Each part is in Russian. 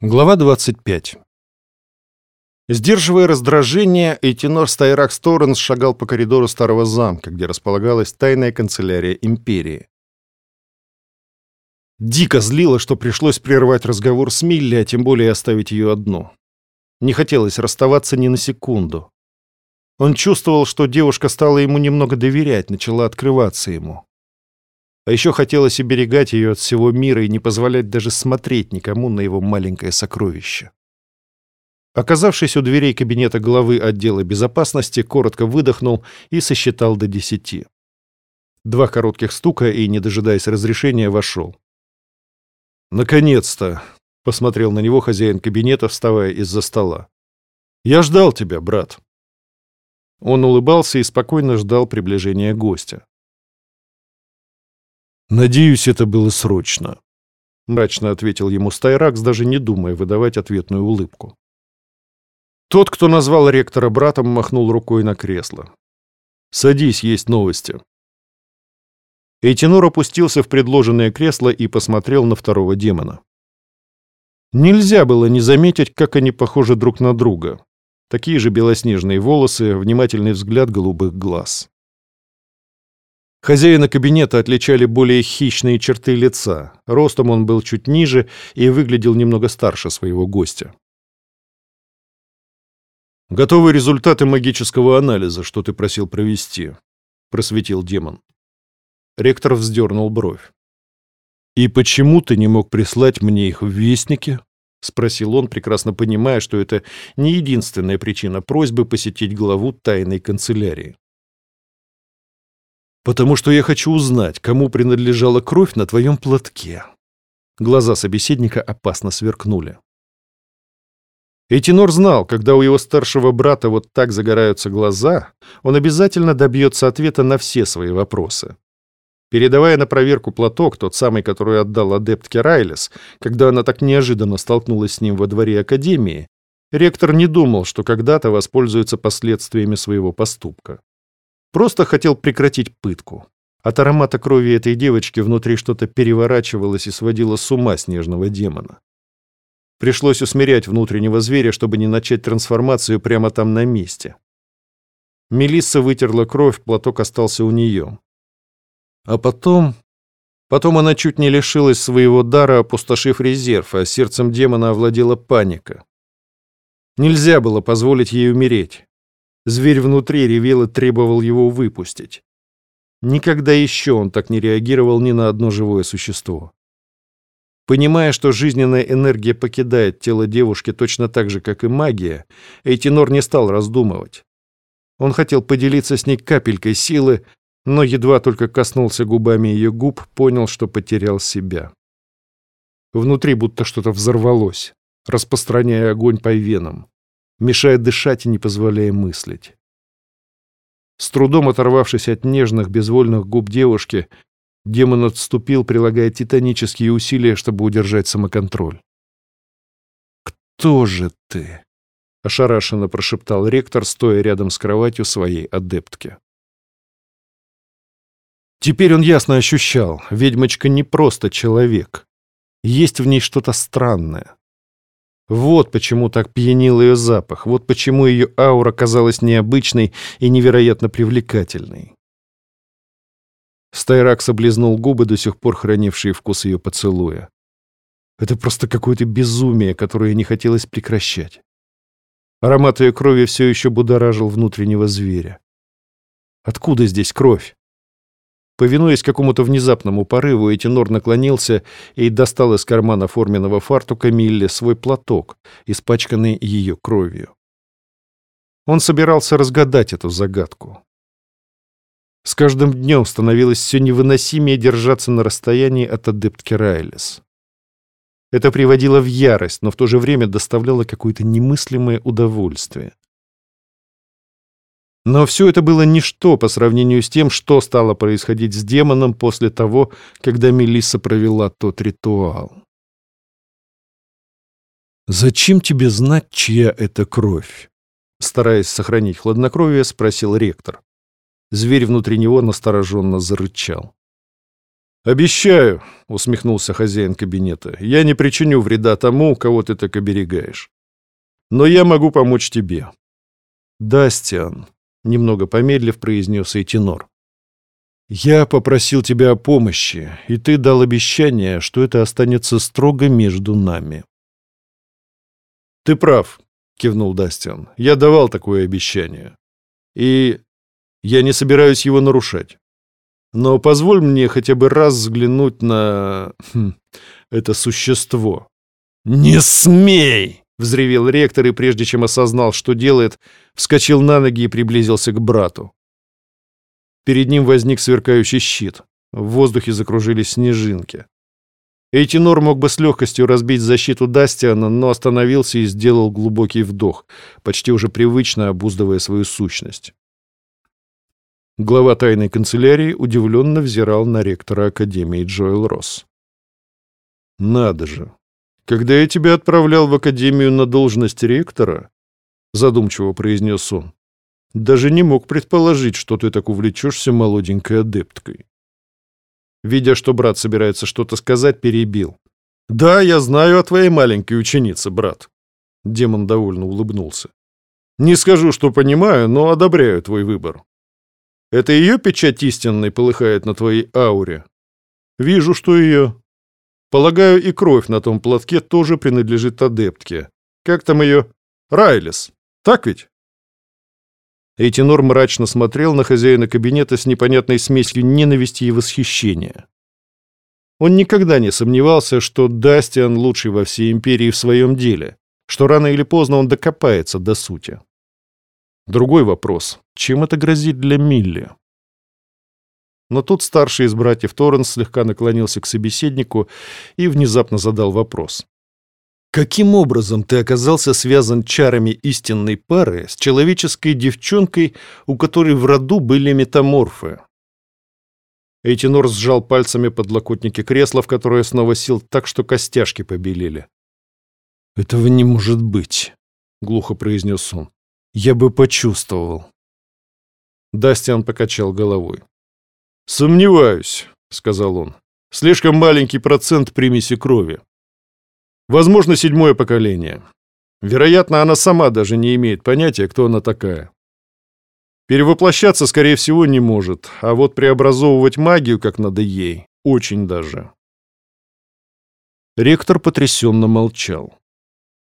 Глава 25. Сдерживая раздражение, Эйтинор Стайрак Торренс шагал по коридору старого замка, где располагалась тайная канцелярия империи. Дико злило, что пришлось прервать разговор с Милли, а тем более оставить ее одну. Не хотелось расставаться ни на секунду. Он чувствовал, что девушка стала ему немного доверять, начала открываться ему. А еще хотелось оберегать ее от всего мира и не позволять даже смотреть никому на его маленькое сокровище. Оказавшись у дверей кабинета главы отдела безопасности, коротко выдохнул и сосчитал до десяти. Два коротких стука и, не дожидаясь разрешения, вошел. «Наконец-то!» — посмотрел на него хозяин кабинета, вставая из-за стола. «Я ждал тебя, брат». Он улыбался и спокойно ждал приближения гостя. «Надеюсь, это было срочно», — мрачно ответил ему Стайракс, даже не думая выдавать ответную улыбку. Тот, кто назвал ректора братом, махнул рукой на кресло. «Садись, есть новости». Эйтинор опустился в предложенное кресло и посмотрел на второго демона. Нельзя было не заметить, как они похожи друг на друга. Такие же белоснежные волосы, внимательный взгляд голубых глаз. Хозяина кабинета отличали более хищные черты лица. Ростом он был чуть ниже и выглядел немного старше своего гостя. «Готовы результаты магического анализа, что ты просил провести», — просветил демон. Ректор вздернул бровь. «И почему ты не мог прислать мне их в Вестнике?» — спросил он, прекрасно понимая, что это не единственная причина просьбы посетить главу тайной канцелярии. «Потому что я хочу узнать, кому принадлежала кровь на твоем платке». Глаза собеседника опасно сверкнули. Этинор знал, когда у его старшего брата вот так загораются глаза, он обязательно добьется ответа на все свои вопросы. Передавая на проверку платок, тот самый, который отдал адептке Райлес, когда она так неожиданно столкнулась с ним во дворе Академии, ректор не думал, что когда-то воспользуется последствиями своего поступка. Просто хотел прекратить пытку. От аромата крови этой девочки внутри что-то переворачивалось и сводило с ума снежного демона. Пришлось усмирять внутреннего зверя, чтобы не начать трансформацию прямо там на месте. Мелисса вытерла кровь, платок остался у нее. А потом... Потом она чуть не лишилась своего дара, опустошив резерв, а сердцем демона овладела паника. Нельзя было позволить ей умереть. Зверь внутри ревел и требовал его выпустить. Никогда еще он так не реагировал ни на одно живое существо. Понимая, что жизненная энергия покидает тело девушки точно так же, как и магия, Эйтинор не стал раздумывать. Он хотел поделиться с ней капелькой силы, но едва только коснулся губами ее губ, понял, что потерял себя. Внутри будто что-то взорвалось, распространяя огонь по венам мешая дышать и не позволяя мыслить. С трудом оторвавшись от нежных, безвольных губ девушки, демон отступил, прилагая титанические усилия, чтобы удержать самоконтроль. «Кто же ты?» — ошарашенно прошептал ректор, стоя рядом с кроватью своей адептки. Теперь он ясно ощущал, ведьмочка не просто человек. Есть в ней что-то странное. Вот почему так пьянил ее запах, вот почему ее аура казалась необычной и невероятно привлекательной. Стайрак соблизнул губы, до сих пор хранившие вкус ее поцелуя. Это просто какое-то безумие, которое не хотелось прекращать. Аромат ее крови все еще будоражил внутреннего зверя. Откуда здесь кровь? Повинуясь какому-то внезапному порыву, Этинор наклонился и достал из кармана форменного фартука Милли свой платок, испачканный ее кровью. Он собирался разгадать эту загадку. С каждым днем становилось все невыносимее держаться на расстоянии от адептки Райлес. Это приводило в ярость, но в то же время доставляло какое-то немыслимое удовольствие. Но все это было ничто по сравнению с тем, что стало происходить с демоном после того, когда Мелисса провела тот ритуал. «Зачем тебе знать, чья это кровь?» Стараясь сохранить хладнокровие, спросил ректор. Зверь внутри него настороженно зарычал. «Обещаю», — усмехнулся хозяин кабинета, — «я не причиню вреда тому, кого ты так оберегаешь. Но я могу помочь тебе». «Дастиан», — немного помедлив произнес Эйтинор. «Я попросил тебя о помощи, и ты дал обещание, что это останется строго между нами». «Ты прав», — кивнул Дастиан. «Я давал такое обещание. И я не собираюсь его нарушать. Но позволь мне хотя бы раз взглянуть на... Хм, это существо». «Не смей!» — взревел ректор, и прежде чем осознал, что делает, вскочил на ноги и приблизился к брату. Перед ним возник сверкающий щит. В воздухе закружились снежинки. Эйтинор мог бы с легкостью разбить защиту Дастиана, но остановился и сделал глубокий вдох, почти уже привычно обуздывая свою сущность. Глава тайной канцелярии удивленно взирал на ректора Академии Джоэл Росс. «Надо же! Когда я тебя отправлял в Академию на должность ректора, — задумчиво произнес он, — даже не мог предположить, что ты так увлечешься молоденькой адепткой». Видя, что брат собирается что-то сказать, перебил. «Да, я знаю о твоей маленькой ученице, брат». Демон довольно улыбнулся. «Не скажу, что понимаю, но одобряю твой выбор. Это ее печать истинной полыхает на твоей ауре? Вижу, что ее. Полагаю, и кровь на том платке тоже принадлежит адептке. Как там ее? Райлис. Так ведь? Эйтинор мрачно смотрел на хозяина кабинета с непонятной смесью ненависти и восхищения. Он никогда не сомневался, что Дастиан лучший во всей империи в своем деле, что рано или поздно он докопается до сути. Другой вопрос. Чем это грозит для Милли? Но тут старший из братьев Торренс слегка наклонился к собеседнику и внезапно задал вопрос. «Каким образом ты оказался связан чарами истинной пары с человеческой девчонкой, у которой в роду были метаморфы?» Эйтинор сжал пальцами подлокотники кресла, в которое снова сел так, что костяшки побелели. «Этого не может быть», — глухо произнес он. Я бы почувствовал. Дастиан покачал головой. «Сомневаюсь», — сказал он. «Слишком маленький процент примеси крови. Возможно, седьмое поколение. Вероятно, она сама даже не имеет понятия, кто она такая. Перевоплощаться, скорее всего, не может, а вот преобразовывать магию, как надо ей, очень даже». Ректор потрясенно молчал.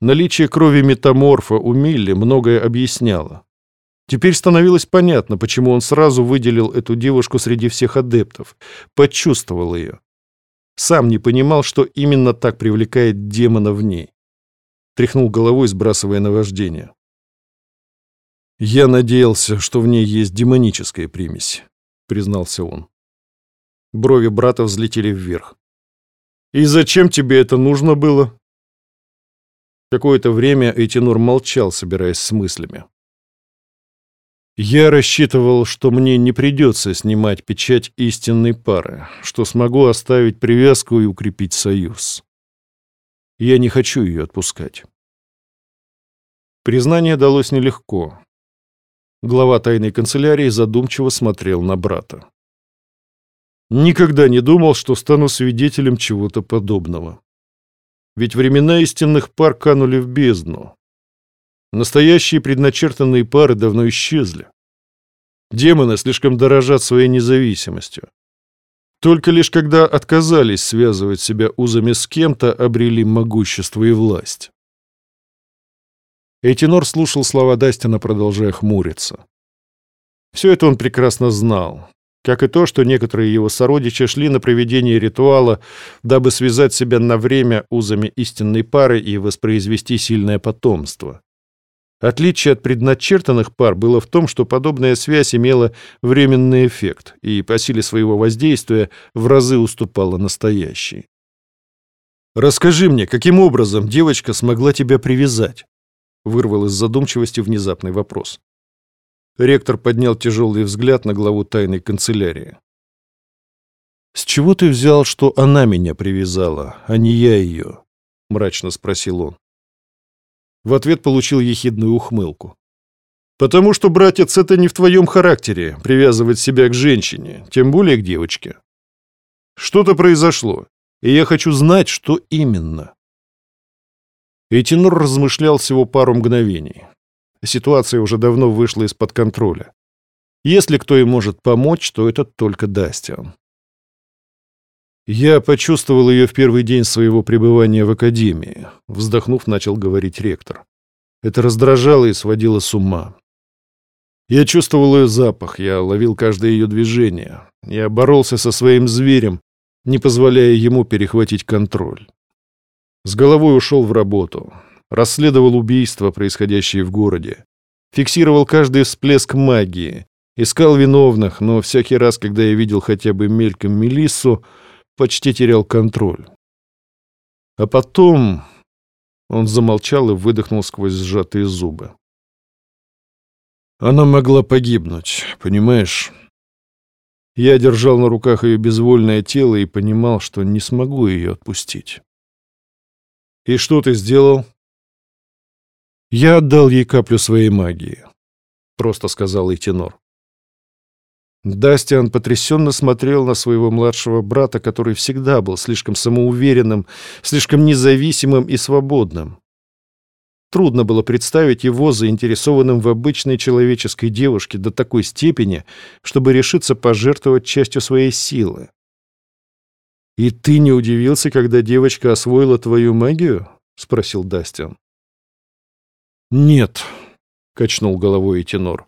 Наличие крови метаморфа у Милли многое объясняло. Теперь становилось понятно, почему он сразу выделил эту девушку среди всех адептов, почувствовал ее. Сам не понимал, что именно так привлекает демона в ней. Тряхнул головой, сбрасывая наваждение. «Я надеялся, что в ней есть демоническая примесь», — признался он. Брови брата взлетели вверх. «И зачем тебе это нужно было?» Какое-то время Эйтинур молчал, собираясь с мыслями. «Я рассчитывал, что мне не придется снимать печать истинной пары, что смогу оставить привязку и укрепить союз. Я не хочу ее отпускать». Признание далось нелегко. Глава тайной канцелярии задумчиво смотрел на брата. «Никогда не думал, что стану свидетелем чего-то подобного. Ведь времена истинных пар канули в бездну. Настоящие предначертанные пары давно исчезли. Демоны слишком дорожат своей независимостью. Только лишь когда отказались связывать себя узами с кем-то, обрели могущество и власть. Эйтинор слушал слова Дастина, продолжая хмуриться. Все это он прекрасно знал как и то, что некоторые его сородичи шли на проведение ритуала, дабы связать себя на время узами истинной пары и воспроизвести сильное потомство. Отличие от предначертанных пар было в том, что подобная связь имела временный эффект и по силе своего воздействия в разы уступала настоящей. «Расскажи мне, каким образом девочка смогла тебя привязать?» вырвал из задумчивости внезапный вопрос. Ректор поднял тяжелый взгляд на главу тайной канцелярии. «С чего ты взял, что она меня привязала, а не я ее?» — мрачно спросил он. В ответ получил ехидную ухмылку. «Потому что, братец, это не в твоем характере — привязывать себя к женщине, тем более к девочке. Что-то произошло, и я хочу знать, что именно. Этинор размышлял всего пару мгновений. Ситуация уже давно вышла из-под контроля. Если кто и может помочь, то это только Дастиан. Я почувствовал ее в первый день своего пребывания в академии, вздохнув, начал говорить ректор. Это раздражало и сводило с ума. Я чувствовал ее запах, я ловил каждое ее движение. Я боролся со своим зверем, не позволяя ему перехватить контроль. С головой ушел в работу, расследовал убийства, происходящие в городе, фиксировал каждый всплеск магии, искал виновных, но всякий раз, когда я видел хотя бы мельком Мелиссу, почти терял контроль. А потом он замолчал и выдохнул сквозь сжатые зубы. Она могла погибнуть, понимаешь? Я держал на руках ее безвольное тело и понимал, что не смогу ее отпустить. «И что ты сделал?» «Я отдал ей каплю своей магии», — просто сказал Эйтенор. Дастиан потрясенно смотрел на своего младшего брата, который всегда был слишком самоуверенным, слишком независимым и свободным. Трудно было представить его заинтересованным в обычной человеческой девушке до такой степени, чтобы решиться пожертвовать частью своей силы. «И ты не удивился, когда девочка освоила твою магию?» — спросил Дастин. «Нет», — качнул головой и тенор.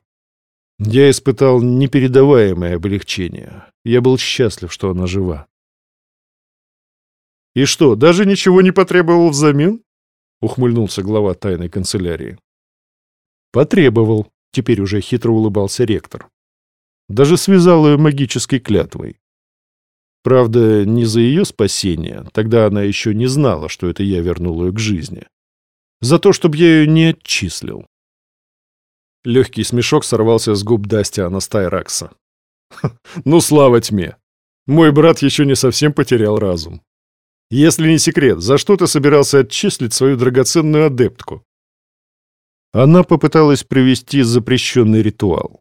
«Я испытал непередаваемое облегчение. Я был счастлив, что она жива». «И что, даже ничего не потребовал взамен?» — ухмыльнулся глава тайной канцелярии. «Потребовал», — теперь уже хитро улыбался ректор. «Даже связал ее магической клятвой. Правда, не за ее спасение, тогда она еще не знала, что это я вернул ее к жизни. За то, чтобы я ее не отчислил». Легкий смешок сорвался с губ Дастиана Стайракса. «Ну, слава тьме! Мой брат еще не совсем потерял разум. Если не секрет, за что ты собирался отчислить свою драгоценную адептку? Она попыталась привести запрещенный ритуал.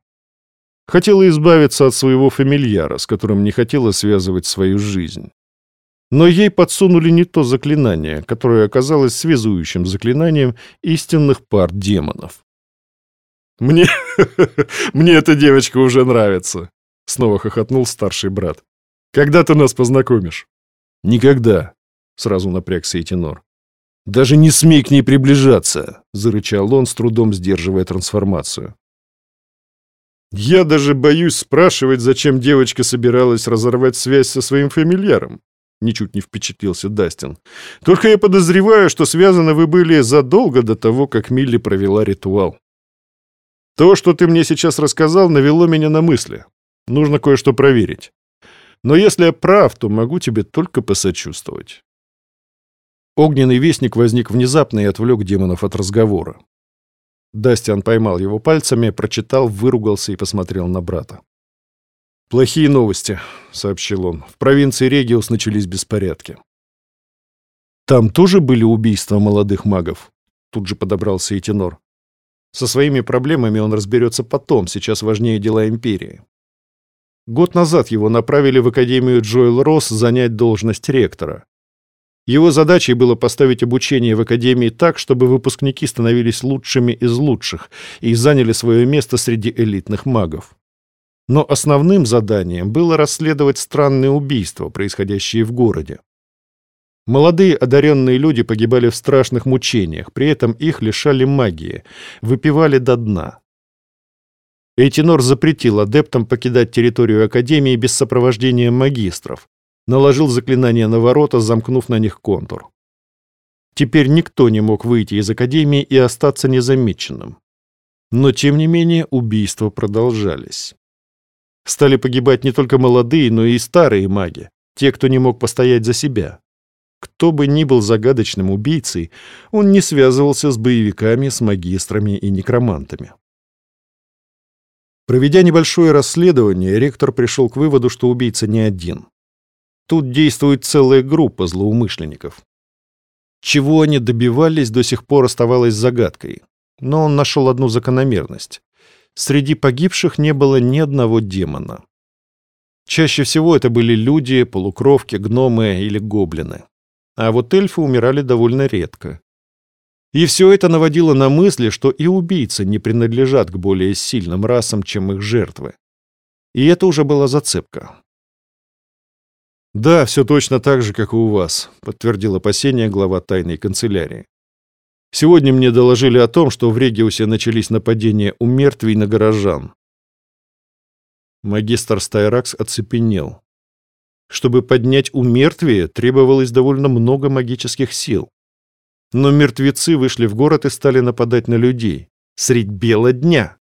Хотела избавиться от своего фамильяра, с которым не хотела связывать свою жизнь. Но ей подсунули не то заклинание, которое оказалось связующим заклинанием истинных пар демонов. «Мне... мне эта девочка уже нравится», — снова хохотнул старший брат. «Когда ты нас познакомишь?» «Никогда», — сразу напрягся Этинор. «Даже не смей к ней приближаться!» — зарычал он, с трудом сдерживая трансформацию. «Я даже боюсь спрашивать, зачем девочка собиралась разорвать связь со своим фамильяром», — ничуть не впечатлился Дастин. «Только я подозреваю, что связаны вы были задолго до того, как Милли провела ритуал. То, что ты мне сейчас рассказал, навело меня на мысли. Нужно кое-что проверить. Но если я прав, то могу тебе только посочувствовать. Огненный вестник возник внезапно и отвлек демонов от разговора. Дастиан поймал его пальцами, прочитал, выругался и посмотрел на брата. «Плохие новости», — сообщил он. «В провинции Региус начались беспорядки». «Там тоже были убийства молодых магов?» Тут же подобрался и тенор. Со своими проблемами он разберется потом, сейчас важнее дела Империи. Год назад его направили в Академию Джоэл Росс занять должность ректора. Его задачей было поставить обучение в академии так, чтобы выпускники становились лучшими из лучших и заняли свое место среди элитных магов. Но основным заданием было расследовать странные убийства, происходящие в городе. Молодые одаренные люди погибали в страшных мучениях, при этом их лишали магии, выпивали до дна. Эйтинор запретил адептам покидать территорию Академии без сопровождения магистров, наложил заклинание на ворота, замкнув на них контур. Теперь никто не мог выйти из Академии и остаться незамеченным. Но, тем не менее, убийства продолжались. Стали погибать не только молодые, но и старые маги, те, кто не мог постоять за себя. Кто бы ни был загадочным убийцей, он не связывался с боевиками, с магистрами и некромантами. Проведя небольшое расследование, ректор пришел к выводу, что убийца не один. Тут действует целая группа злоумышленников. Чего они добивались, до сих пор оставалось загадкой. Но он нашел одну закономерность. Среди погибших не было ни одного демона. Чаще всего это были люди, полукровки, гномы или гоблины. А вот эльфы умирали довольно редко. И все это наводило на мысли, что и убийцы не принадлежат к более сильным расам, чем их жертвы. И это уже была зацепка. «Да, все точно так же, как и у вас», — подтвердил опасение глава тайной канцелярии. «Сегодня мне доложили о том, что в Региусе начались нападения у мертвей на горожан. Магистр Стайракс оцепенел. Чтобы поднять умертвие, требовалось довольно много магических сил. Но мертвецы вышли в город и стали нападать на людей. Средь бела дня.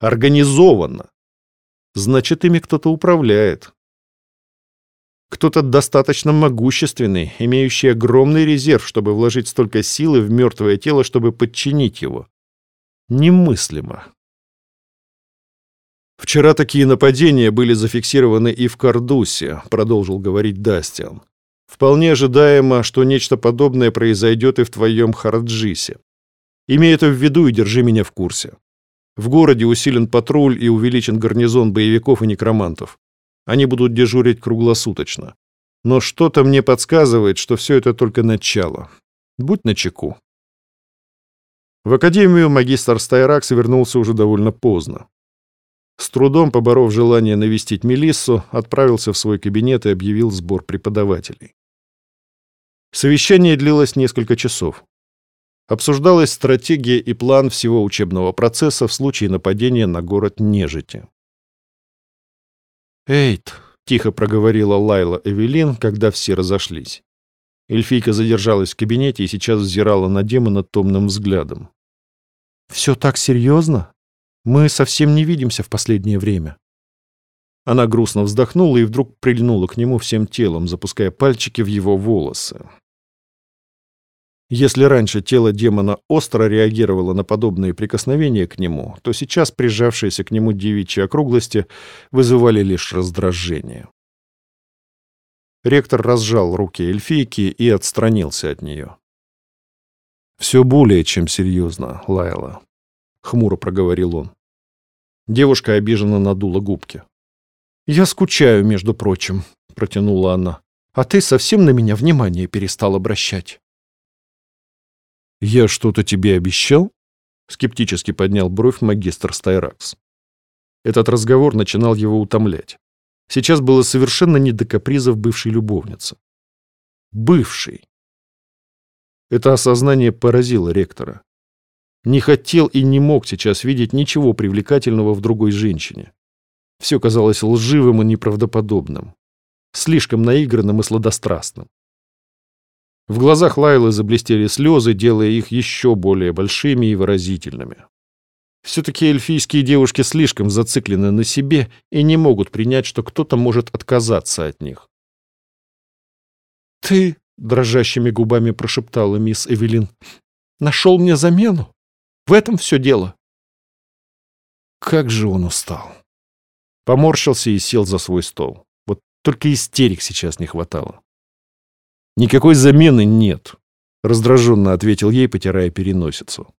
Организованно. Значит, ими кто-то управляет. Кто-то достаточно могущественный, имеющий огромный резерв, чтобы вложить столько силы в мертвое тело, чтобы подчинить его. Немыслимо. «Вчера такие нападения были зафиксированы и в Кардусе», — продолжил говорить Дастиан. «Вполне ожидаемо, что нечто подобное произойдет и в твоем Харджисе. Имей это в виду и держи меня в курсе. В городе усилен патруль и увеличен гарнизон боевиков и некромантов. Они будут дежурить круглосуточно. Но что-то мне подсказывает, что все это только начало. Будь начеку». В академию магистр Стайракс вернулся уже довольно поздно. С трудом поборов желание навестить Мелиссу, отправился в свой кабинет и объявил сбор преподавателей. Совещание длилось несколько часов. Обсуждалась стратегия и план всего учебного процесса в случае нападения на город нежити. «Эйт», — тихо проговорила Лайла Эвелин, когда все разошлись. Эльфийка задержалась в кабинете и сейчас взирала на демона томным взглядом. «Все так серьезно?» Мы совсем не видимся в последнее время». Она грустно вздохнула и вдруг прильнула к нему всем телом, запуская пальчики в его волосы. Если раньше тело демона остро реагировало на подобные прикосновения к нему, то сейчас прижавшиеся к нему девичьи округлости вызывали лишь раздражение. Ректор разжал руки эльфийки и отстранился от нее. «Все более чем серьезно, Лайла. — хмуро проговорил он. Девушка обиженно надула губки. «Я скучаю, между прочим», — протянула она. «А ты совсем на меня внимание перестал обращать». «Я что-то тебе обещал?» — скептически поднял бровь магистр Стайракс. Этот разговор начинал его утомлять. Сейчас было совершенно не до капризов бывшей любовницы. Бывший. Это осознание поразило ректора. Не хотел и не мог сейчас видеть ничего привлекательного в другой женщине. Все казалось лживым и неправдоподобным. Слишком наигранным и сладострастным. В глазах Лайлы заблестели слезы, делая их еще более большими и выразительными. Все-таки эльфийские девушки слишком зациклены на себе и не могут принять, что кто-то может отказаться от них. «Ты», — дрожащими губами прошептала мисс Эвелин, — «нашел мне замену?» В этом все дело. Как же он устал. Поморщился и сел за свой стол. Вот только истерик сейчас не хватало. Никакой замены нет, раздраженно ответил ей, потирая переносицу.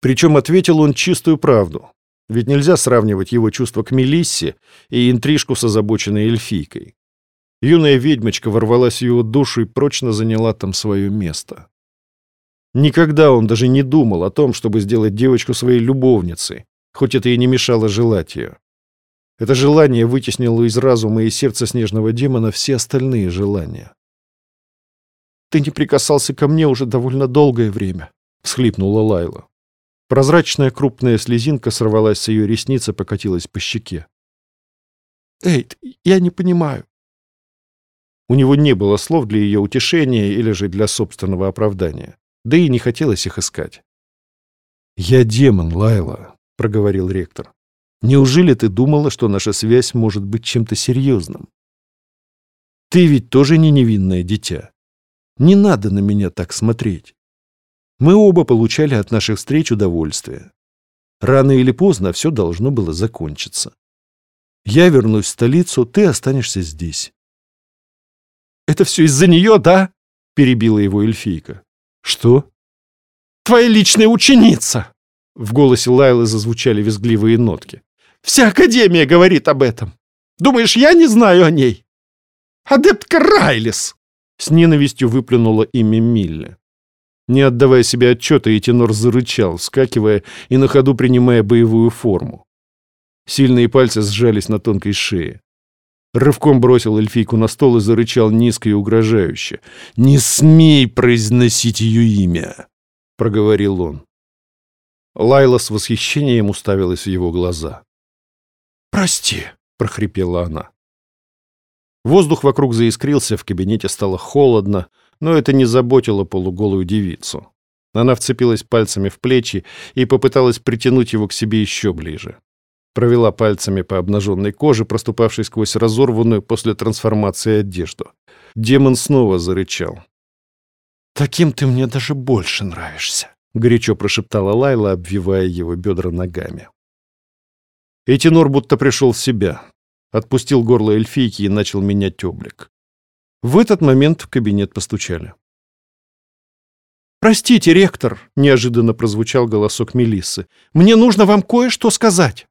Причем ответил он чистую правду. Ведь нельзя сравнивать его чувство к Мелиссе и интрижку с озабоченной эльфийкой. Юная ведьмочка ворвалась в его душу и прочно заняла там свое место. Никогда он даже не думал о том, чтобы сделать девочку своей любовницей, хоть это и не мешало желать ее. Это желание вытеснило из разума и сердца снежного демона все остальные желания. «Ты не прикасался ко мне уже довольно долгое время», — всхлипнула Лайла. Прозрачная крупная слезинка сорвалась с ее ресницы, покатилась по щеке. «Эйд, я не понимаю». У него не было слов для ее утешения или же для собственного оправдания да и не хотелось их искать. «Я демон, Лайла», — проговорил ректор. «Неужели ты думала, что наша связь может быть чем-то серьезным? Ты ведь тоже не невинное дитя. Не надо на меня так смотреть. Мы оба получали от наших встреч удовольствие. Рано или поздно все должно было закончиться. Я вернусь в столицу, ты останешься здесь». «Это все из-за нее, да?» — перебила его эльфийка. «Что?» «Твоя личная ученица!» В голосе Лайлы зазвучали визгливые нотки. «Вся Академия говорит об этом. Думаешь, я не знаю о ней? Адептка Райлис!» С ненавистью выплюнула имя Милли. Не отдавая себе отчета, и тенор зарычал, вскакивая и на ходу принимая боевую форму. Сильные пальцы сжались на тонкой шее. Рывком бросил эльфийку на стол и зарычал низко и угрожающе. «Не смей произносить ее имя!» — проговорил он. Лайла с восхищением уставилась в его глаза. «Прости!» — прохрипела она. Воздух вокруг заискрился, в кабинете стало холодно, но это не заботило полуголую девицу. Она вцепилась пальцами в плечи и попыталась притянуть его к себе еще ближе. Провела пальцами по обнаженной коже, проступавшей сквозь разорванную после трансформации одежду. Демон снова зарычал. «Таким ты мне даже больше нравишься», — горячо прошептала Лайла, обвивая его бедра ногами. Этинор будто пришел в себя отпустил горло эльфийки и начал менять облик. В этот момент в кабинет постучали. «Простите, ректор», — неожиданно прозвучал голосок Мелиссы. «Мне нужно вам кое-что сказать».